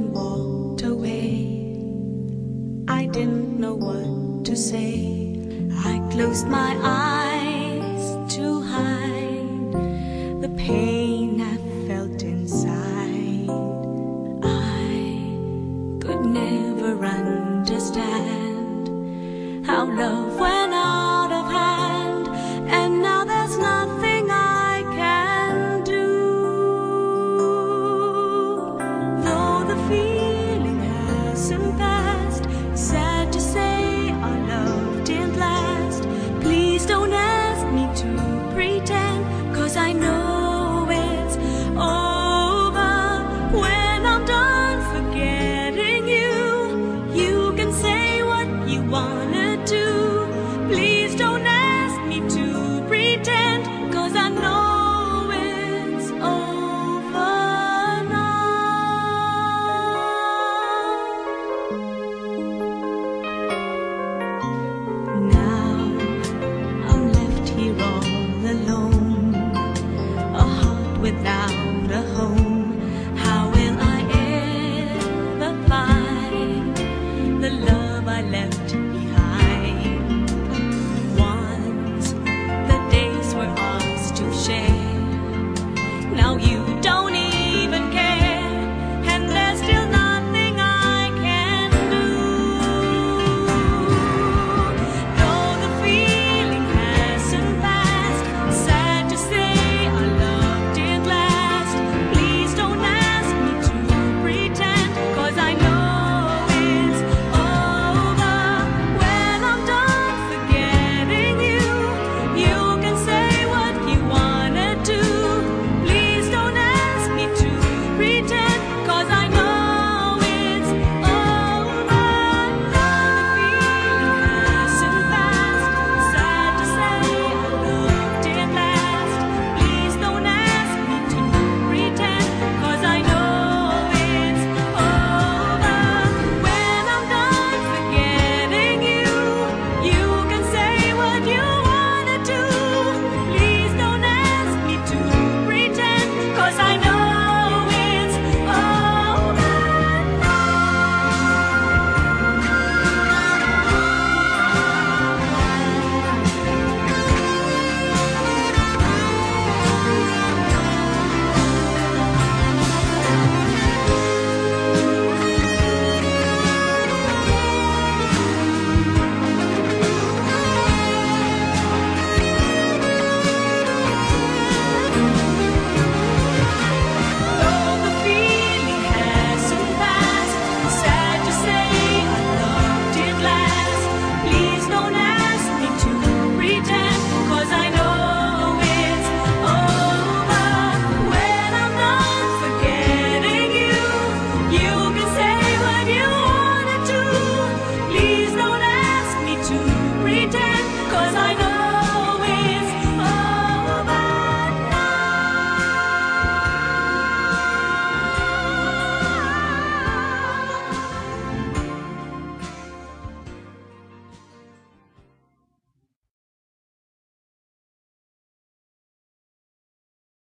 and walked away. I didn't know what to say. I closed my eyes to hide the pain I felt inside. I could never understand Cause I know